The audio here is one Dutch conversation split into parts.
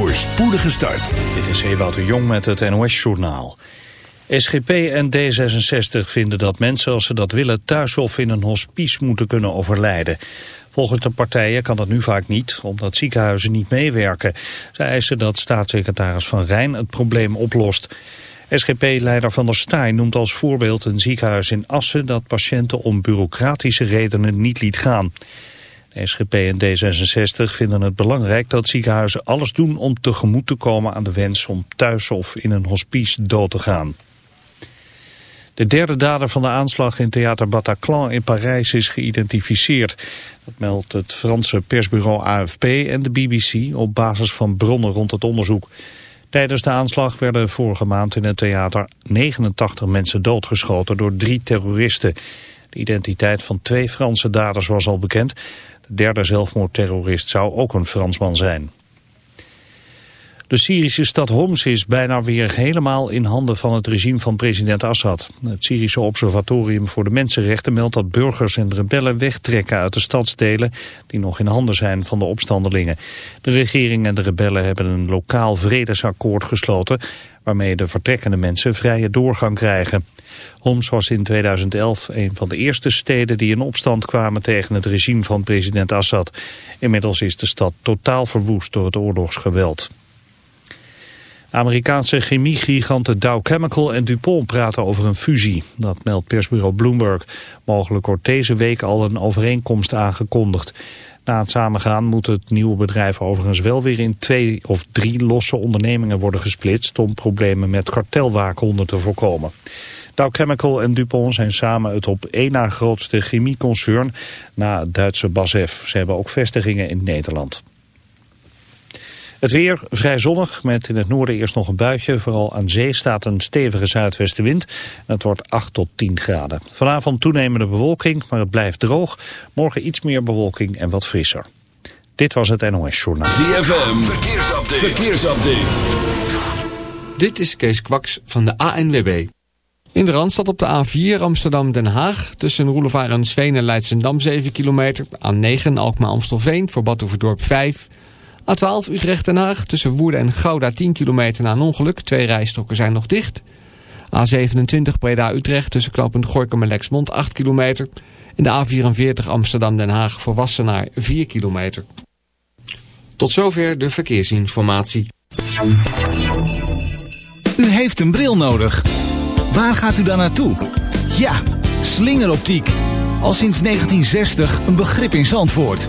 voor spoedige start. Dit is Ewout de Jong met het NOS-journaal. SGP en D66 vinden dat mensen als ze dat willen thuis of in een hospice moeten kunnen overlijden. Volgens de partijen kan dat nu vaak niet, omdat ziekenhuizen niet meewerken. Zij eisen dat staatssecretaris Van Rijn het probleem oplost. SGP-leider Van der Staaij noemt als voorbeeld een ziekenhuis in Assen... dat patiënten om bureaucratische redenen niet liet gaan. SGP en D66 vinden het belangrijk dat ziekenhuizen alles doen... om tegemoet te komen aan de wens om thuis of in een hospice dood te gaan. De derde dader van de aanslag in Theater Bataclan in Parijs is geïdentificeerd. Dat meldt het Franse persbureau AFP en de BBC op basis van bronnen rond het onderzoek. Tijdens de aanslag werden vorige maand in het theater 89 mensen doodgeschoten door drie terroristen. De identiteit van twee Franse daders was al bekend. De derde zelfmoordterrorist zou ook een Fransman zijn. De Syrische stad Homs is bijna weer helemaal in handen van het regime van president Assad. Het Syrische Observatorium voor de Mensenrechten meldt dat burgers en rebellen wegtrekken uit de stadsdelen die nog in handen zijn van de opstandelingen. De regering en de rebellen hebben een lokaal vredesakkoord gesloten waarmee de vertrekkende mensen vrije doorgang krijgen. Homs was in 2011 een van de eerste steden die in opstand kwamen tegen het regime van president Assad. Inmiddels is de stad totaal verwoest door het oorlogsgeweld. Amerikaanse chemiegiganten Dow Chemical en DuPont praten over een fusie. Dat meldt persbureau Bloomberg. Mogelijk wordt deze week al een overeenkomst aangekondigd. Na het samengaan moet het nieuwe bedrijf overigens wel weer in twee of drie losse ondernemingen worden gesplitst... om problemen met kartelwaakhonden te voorkomen. Dow Chemical en DuPont zijn samen het op één na grootste chemieconcern na het Duitse BASF. Ze hebben ook vestigingen in Nederland. Het weer vrij zonnig met in het noorden eerst nog een buitje. Vooral aan zee staat een stevige zuidwestenwind. Het wordt 8 tot 10 graden. Vanavond toenemende bewolking, maar het blijft droog. Morgen iets meer bewolking en wat frisser. Dit was het NOS Journaal. ZFM, verkeersupdate. verkeersupdate. Dit is Kees Kwaks van de ANWB. In de Randstad op de A4 Amsterdam-Den Haag. Tussen Roelevaar en Sveen en Leidsendam 7 kilometer. A9 Alkmaar-Amstelveen voor Batuverdorp 5 A12 Utrecht-Den Haag tussen Woerden en Gouda 10 kilometer na een ongeluk. Twee rijstroken zijn nog dicht. A27 Breda-Utrecht tussen knooppunt Gorkum en Lexmond 8 kilometer. En de A44 Amsterdam-Den Haag voor Wassenaar 4 kilometer. Tot zover de verkeersinformatie. U heeft een bril nodig. Waar gaat u dan naartoe? Ja, slingeroptiek. Al sinds 1960 een begrip in Zandvoort.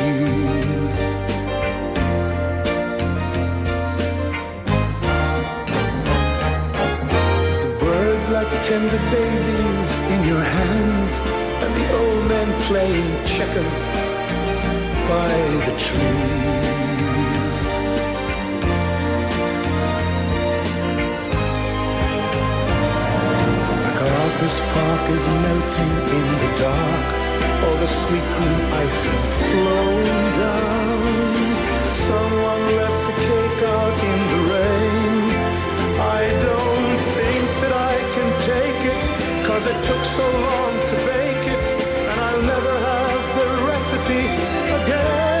Tender babies in your hands, and the old men playing checkers by the trees. MacArthur's Park is melting in the dark. All the sweet green icing flowing down. Someone left the cake out in the rain. I don't cause it took so long to bake it, and I'll never have the recipe again.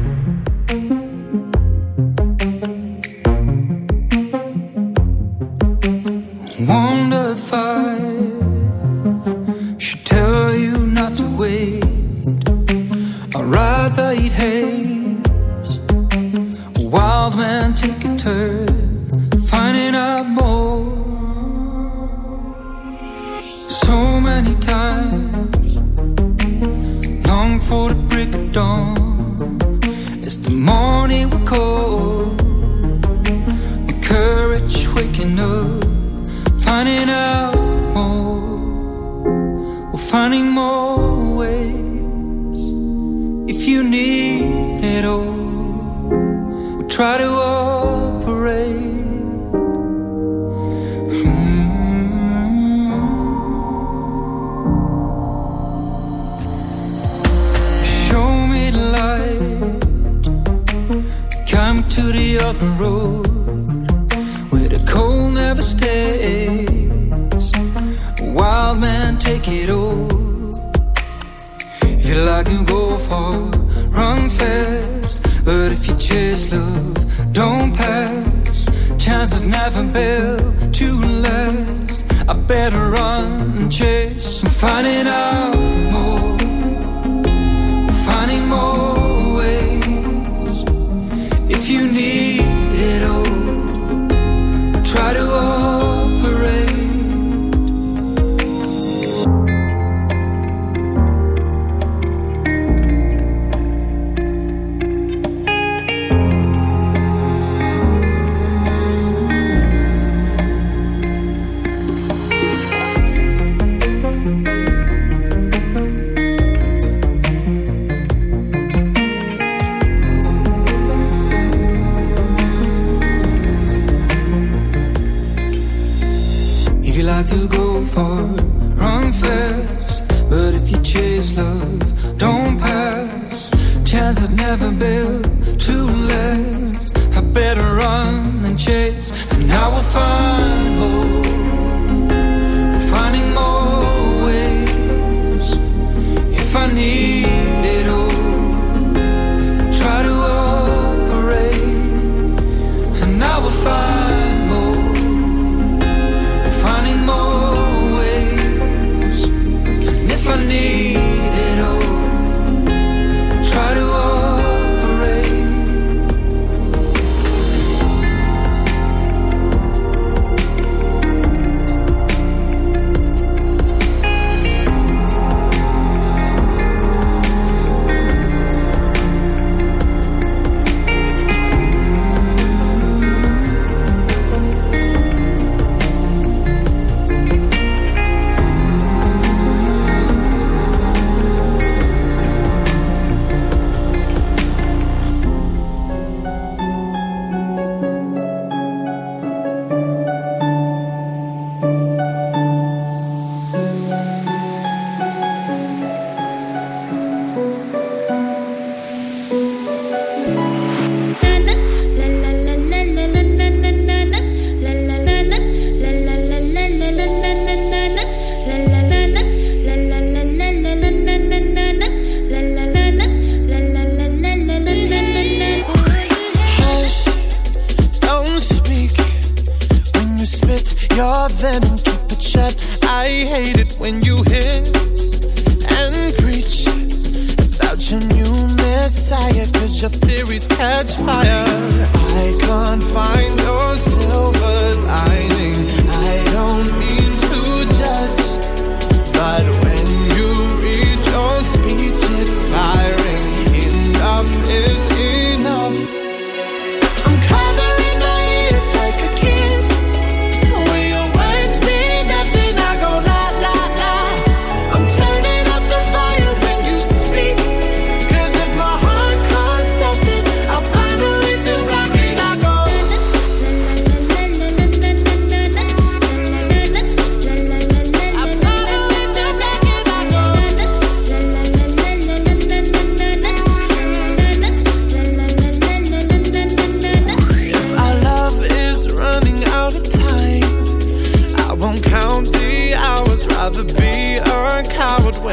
I can go far, run fast. But if you chase love, don't pass. Chances never build to last. I better run and chase and find it out.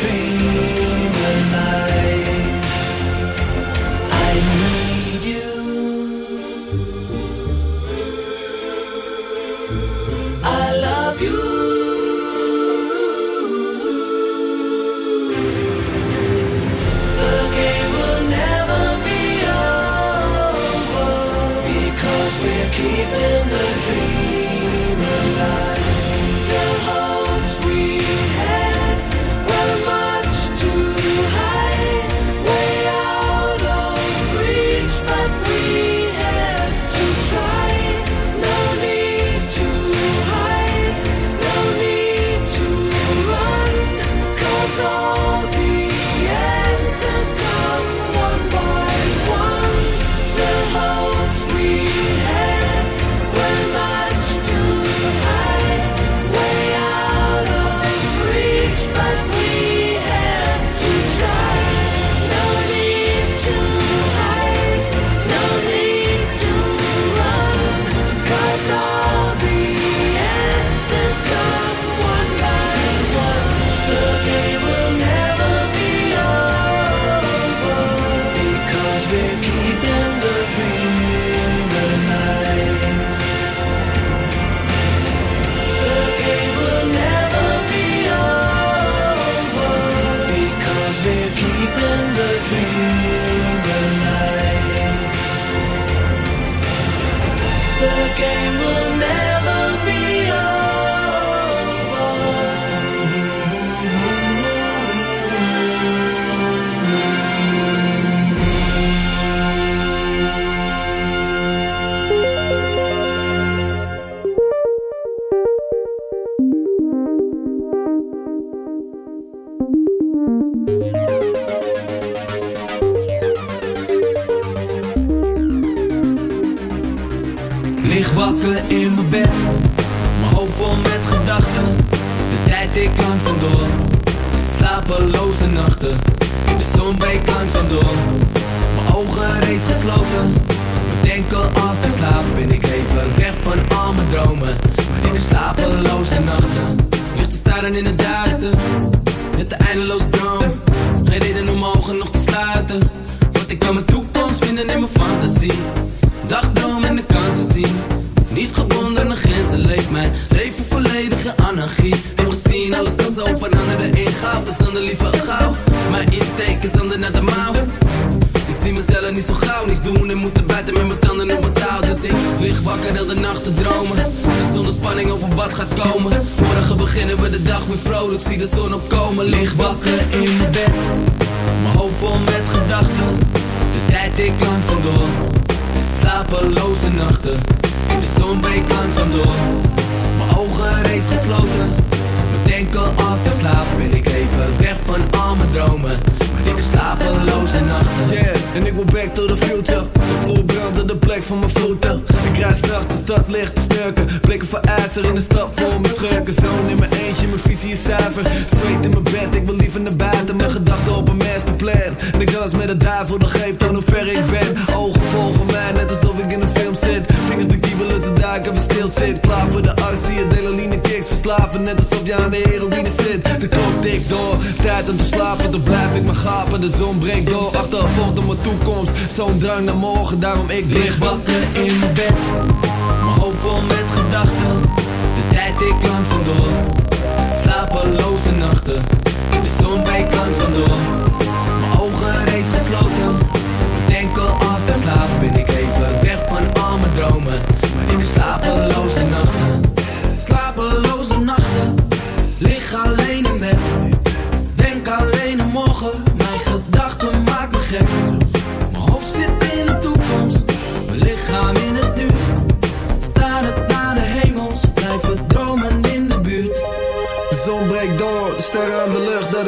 dream tijd om te slapen Dan blijf ik maar gapen, de zon breekt door Achtervolgd op mijn toekomst, zo'n drang naar morgen Daarom ik lig wakker in mijn bed. Mijn hoofd vol met gedachten. De tijd ik langzaam door. Slapeloze nachten. In de zon breekt langzaam door. Mijn ogen reeds gesloten. Denken als ik slaap Ben ik even weg van al mijn dromen. Maar ik heb slapeloze nachten. Slapeloze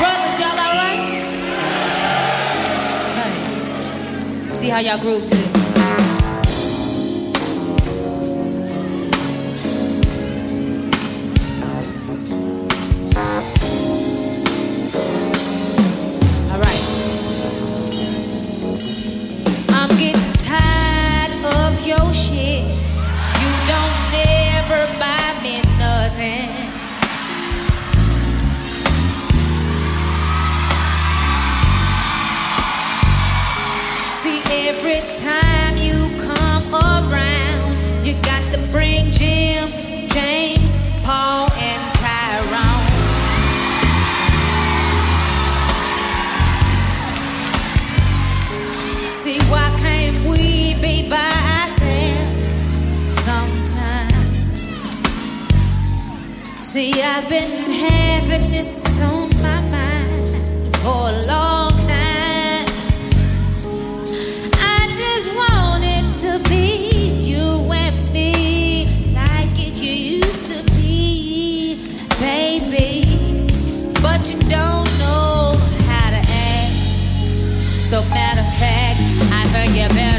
Brothers, y'all alright? Okay. See how y'all groove to this. See, I've been having this on my mind for a long time. I just want it to be you and me like it used to be, baby. But you don't know how to act. So matter of fact, I think you better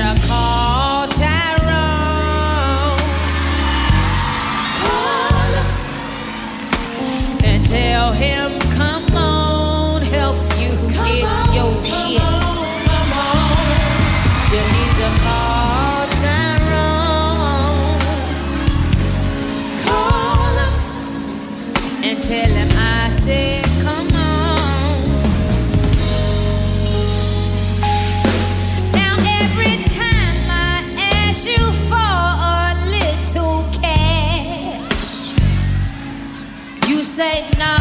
tell him, come on, help you get your shit. You need to call Tyrone. Call him and tell him I said, come on. Now every time I ask you for a little cash, you say no,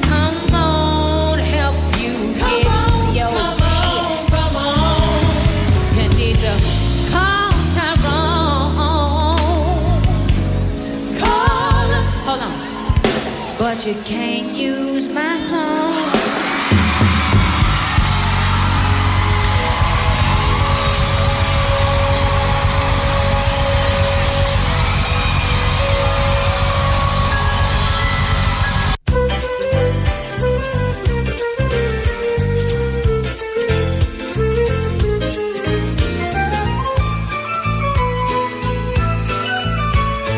But you can't use my phone.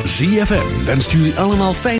ZFM wenst jullie allemaal fijn.